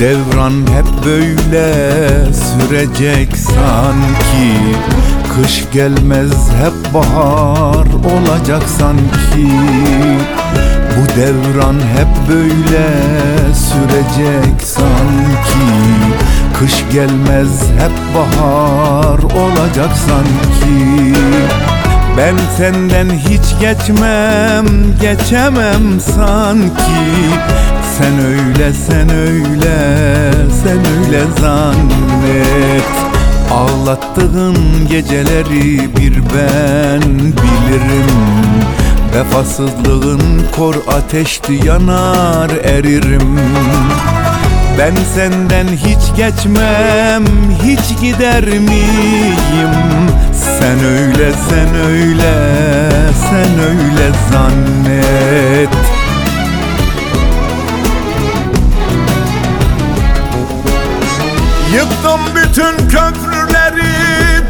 devran hep böyle sürecek sanki. Kış gelmez hep bahar olacak sanki. Bu devran hep böyle sürecek sanki. Kış gelmez hep bahar olacak sanki. Ben senden hiç geçmem, geçemem sanki Sen öyle, sen öyle, sen öyle zannet. Ağlattığın geceleri bir ben bilirim. Vefasızlığın kor ateşti yanar eririm. Ben senden hiç geçmem, hiç gider miyim? Sen öyle, sen öyle, sen öyle zannet bütün köprüleri,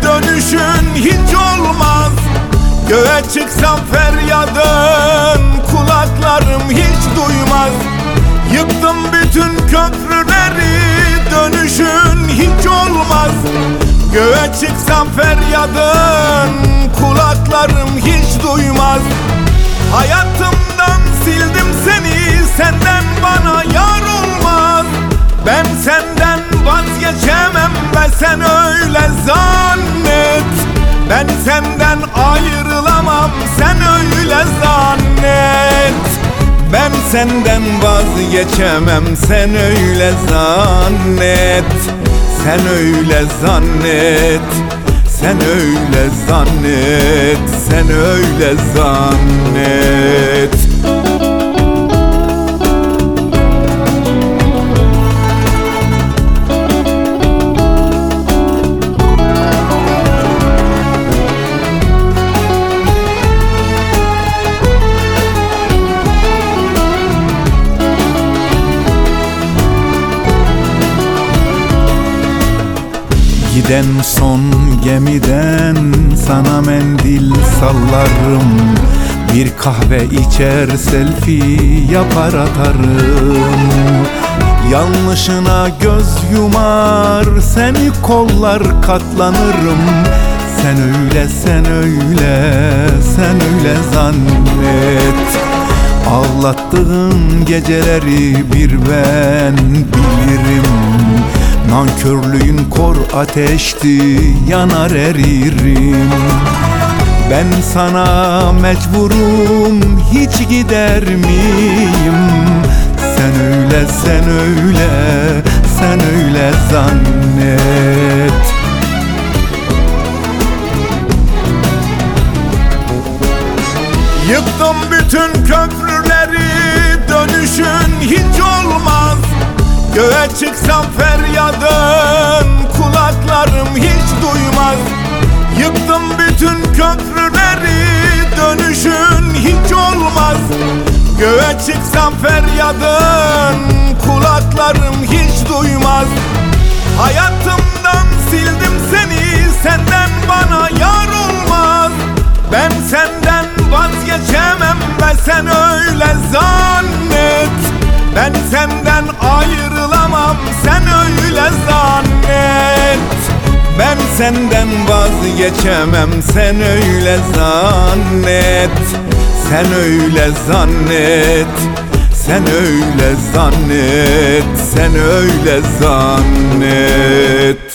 dönüşün hiç olmaz. Göğe çıksam feryadın, kulaklarım hiç duymaz. Yıktım bütün köprüleri dönüşün hiç olmaz. Göğe çıksam feryadın kulaklarım hiç duymaz. Hayatımdan sildim seni senden bana yar olmaz. Ben senden senden vazgeçemem. Sen öyle zannet Sen öyle zannet Sen öyle zannet Sen öyle zannet Giden son gemiden sana mendil sallarım. Bir kahve içer selfie yapar atarım. Yanlışına göz yumar seni kollar katlanırım. Sen öyle sen öyle sen öyle zannet. Ağlattığın geceleri bir ben bilirim Nankörlüğün kor ateşti yanar eririm Ben sana mecburum hiç gider miyim? Sen öyle sen öyle sen öyle zannet. Yıktım bütün köprüleri dönüşün hiç olmaz Göğe çıksam feryadın kulaklarım hiç duymaz. Yıktım bütün köprüleri dönüşün hiç olmaz. Göğe çıksam feryadın kulaklarım hiç duymaz. Hayatımdan sildim seni senden bana yar olmaz. Ben senden vazgeçemem ve sen öyle zannet. Ben senden sen öyle zannet. Ben senden vazgeçemem sen öyle zannet. Sen öyle zannet sen öyle zannet, sen öyle zannet